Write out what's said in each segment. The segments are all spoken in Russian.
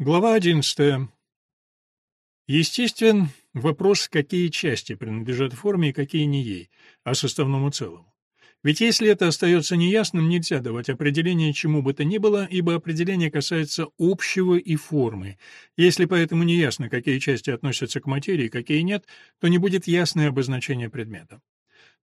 Глава 11. Естествен вопрос, какие части принадлежат форме и какие не ей, а составному целому. Ведь если это остается неясным, нельзя давать определение чему бы то ни было, ибо определение касается общего и формы. Если поэтому неясно, какие части относятся к материи, какие нет, то не будет ясное обозначение предмета.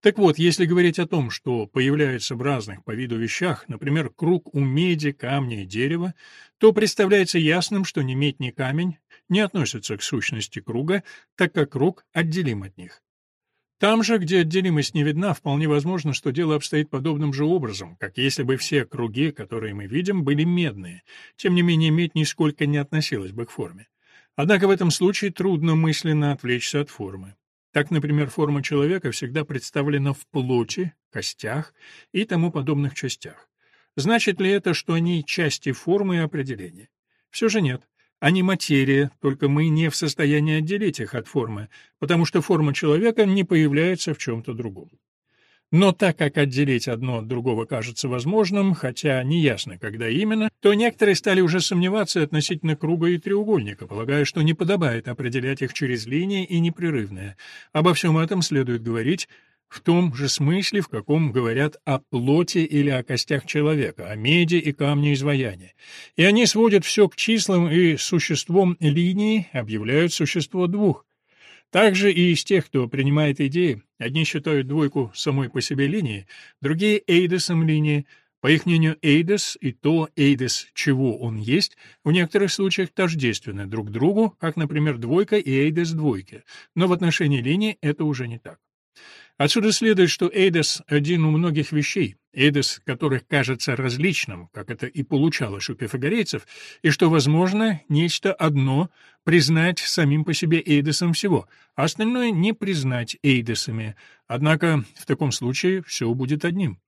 Так вот, если говорить о том, что появляется в разных по виду вещах, например, круг у меди, камня и дерева, то представляется ясным, что ни медь, ни камень не относятся к сущности круга, так как круг отделим от них. Там же, где отделимость не видна, вполне возможно, что дело обстоит подобным же образом, как если бы все круги, которые мы видим, были медные. Тем не менее, медь нисколько не относилась бы к форме. Однако в этом случае трудно мысленно отвлечься от формы. Так, например, форма человека всегда представлена в плоти, костях и тому подобных частях. Значит ли это, что они части формы и определения? Все же нет. Они материя, только мы не в состоянии отделить их от формы, потому что форма человека не появляется в чем-то другом. Но так как отделить одно от другого кажется возможным, хотя неясно, когда именно, то некоторые стали уже сомневаться относительно круга и треугольника, полагая, что не подобает определять их через линии и непрерывное. Обо всем этом следует говорить в том же смысле, в каком говорят о плоти или о костях человека, о меди и камне изваяния. И они сводят все к числам и существом линии объявляют существо двух. Также и из тех, кто принимает идеи, одни считают двойку самой по себе линией, другие — эйдесом линии. По их мнению, эйдес и то эйдес, чего он есть, в некоторых случаях тождественны друг другу, как, например, двойка и эйдес двойки, но в отношении линии это уже не так. Отсюда следует, что эйдес — один у многих вещей, эйдес которых кажется различным, как это и получалось у пифагорейцев, и что, возможно, нечто одно признать самим по себе эйдесом всего, а остальное не признать эйдесами, однако в таком случае все будет одним.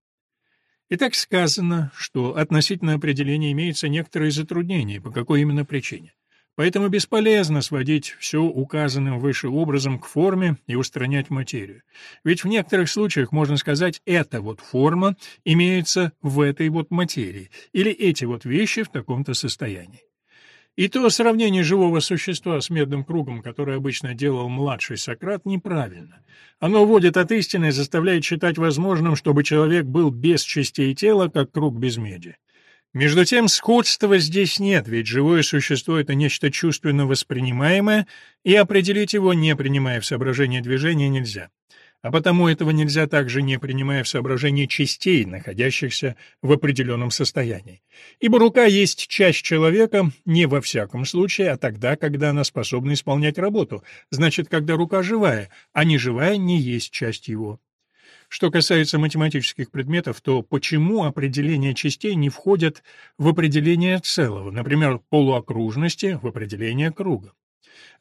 Итак, сказано, что относительно определения имеется некоторые затруднения, по какой именно причине. Поэтому бесполезно сводить все указанным выше образом к форме и устранять материю. Ведь в некоторых случаях можно сказать, эта вот форма имеется в этой вот материи, или эти вот вещи в таком-то состоянии. И то сравнение живого существа с медным кругом, которое обычно делал младший Сократ, неправильно. Оно уводит от истины и заставляет считать возможным, чтобы человек был без частей тела, как круг без меди. Между тем, сходства здесь нет, ведь живое существо — это нечто чувственно воспринимаемое, и определить его, не принимая в соображение движения, нельзя. А потому этого нельзя также не принимая в соображение частей, находящихся в определенном состоянии. Ибо рука есть часть человека не во всяком случае, а тогда, когда она способна исполнять работу, значит, когда рука живая, а не живая не есть часть его. Что касается математических предметов, то почему определения частей не входят в определение целого, например, полуокружности в определение круга?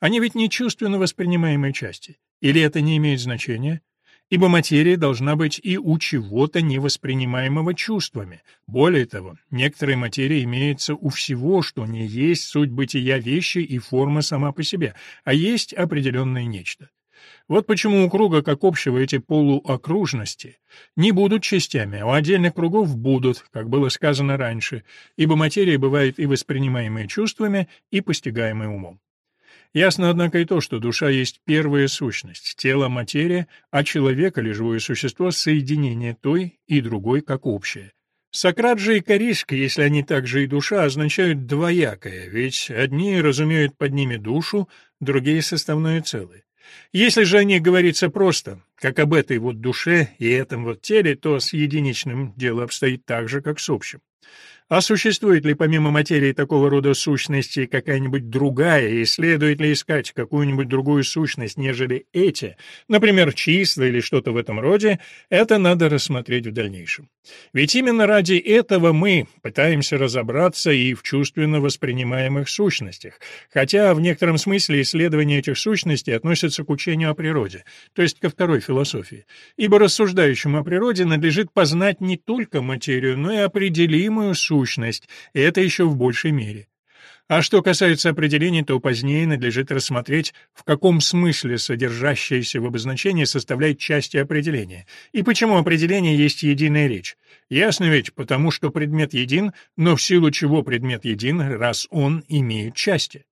Они ведь не чувственно воспринимаемые части. Или это не имеет значения? Ибо материя должна быть и у чего-то невоспринимаемого чувствами. Более того, некоторая материя имеется у всего, что не есть суть бытия вещи и форма сама по себе, а есть определенное нечто. Вот почему у круга как общего эти полуокружности не будут частями, а у отдельных кругов будут, как было сказано раньше, ибо материя бывает и воспринимаемая чувствами, и постигаемая умом. Ясно, однако, и то, что душа есть первая сущность, тело — материя, а человек или живое существо — соединение той и другой как общее. Сократ же и Коришка, если они также и душа, означают двоякое, ведь одни разумеют под ними душу, другие — составное целое. Если же о них говорится просто, как об этой вот душе и этом вот теле, то с единичным дело обстоит так же, как с общим. А существует ли помимо материи такого рода сущности какая-нибудь другая, и следует ли искать какую-нибудь другую сущность, нежели эти, например, числа или что-то в этом роде, это надо рассмотреть в дальнейшем. Ведь именно ради этого мы пытаемся разобраться и в чувственно воспринимаемых сущностях, хотя в некотором смысле исследование этих сущностей относится к учению о природе, то есть ко второй философии, ибо рассуждающему о природе надлежит познать не только материю, но и определимую сущность, и это еще в большей мере. А что касается определений, то позднее надлежит рассмотреть, в каком смысле содержащееся в обозначении составляет части определения, и почему определение есть единая речь. Ясно ведь, потому что предмет един, но в силу чего предмет един, раз он имеет части.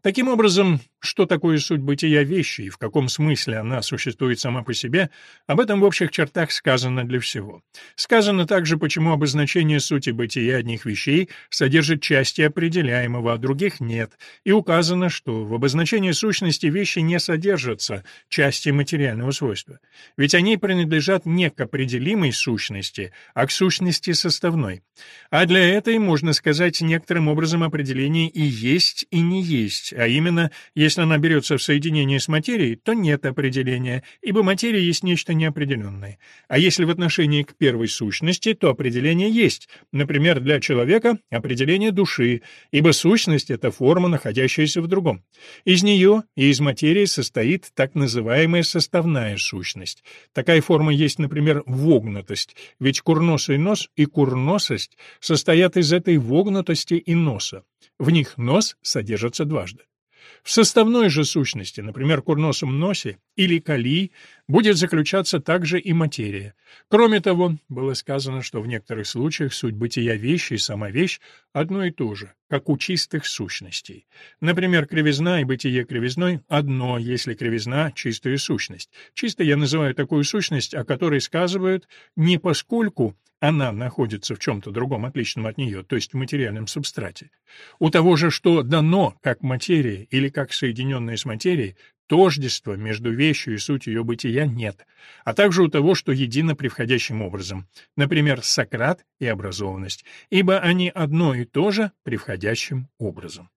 Таким образом, что такое суть бытия вещи и в каком смысле она существует сама по себе, об этом в общих чертах сказано для всего. Сказано также, почему обозначение сути бытия одних вещей содержит части определяемого, а других нет, и указано, что в обозначении сущности вещи не содержатся части материального свойства. Ведь они принадлежат не к определимой сущности, а к сущности составной. А для этой, можно сказать, некоторым образом определение и есть, и не есть, а именно, если она берется в соединении с материей, то нет определения, ибо материя есть нечто неопределенное. А если в отношении к первой сущности, то определение есть, например, для человека определение души, ибо сущность — это форма, находящаяся в другом. Из нее и из материи состоит так называемая составная сущность. Такая форма есть, например, вогнутость, ведь курносый нос и курносость состоят из этой вогнутости и носа. В них нос содержится дважды. В составной же сущности, например, курносом носе или калии, будет заключаться также и материя. Кроме того, было сказано, что в некоторых случаях суть бытия вещи и сама вещь одно и то же, как у чистых сущностей. Например, кривизна и бытие кривизной одно, если кривизна — чистая сущность. Чисто я называю такую сущность, о которой сказывают не поскольку она находится в чем-то другом, отличном от нее, то есть в материальном субстрате. У того же, что дано как материя или как соединенное с материей, тождества между вещью и сутью ее бытия нет, а также у того, что едино превходящим образом, например, Сократ и образованность, ибо они одно и то же превходящим образом.